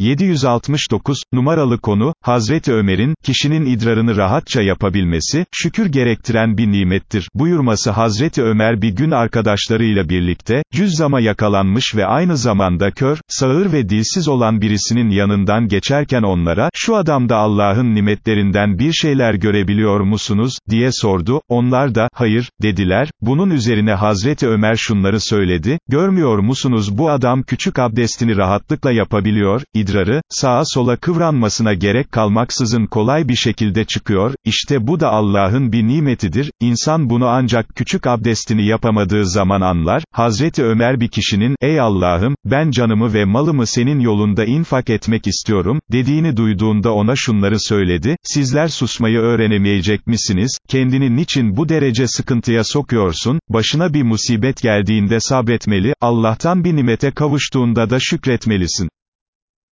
769, numaralı konu, Hazreti Ömer'in, kişinin idrarını rahatça yapabilmesi, şükür gerektiren bir nimettir, buyurması. Hazreti Ömer bir gün arkadaşlarıyla birlikte, cüzzama yakalanmış ve aynı zamanda kör, sağır ve dilsiz olan birisinin yanından geçerken onlara, şu adamda Allah'ın nimetlerinden bir şeyler görebiliyor musunuz, diye sordu, onlar da, hayır, dediler, bunun üzerine Hazreti Ömer şunları söyledi, görmüyor musunuz? Bu adam küçük abdestini rahatlıkla yapabiliyor, idrarı, sağa sola kıvranmasına gerek kalmaksızın kolay bir şekilde çıkıyor, işte bu da Allah'ın bir nimetidir, insan bunu ancak küçük abdestini yapamadığı zaman anlar, Hazreti Ömer bir kişinin, ey Allah'ım, ben canımı ve malımı senin yolunda infak etmek istiyorum, dediğini duyduğunda ona şunları söyledi, sizler susmayı öğrenemeyecek misiniz, kendini niçin bu derece sıkıntıya sokuyorsun, başına bir musibet geldiğinde sabretmeli, Allah'tan bir nimete kavuştuğunda da şükretmelisin.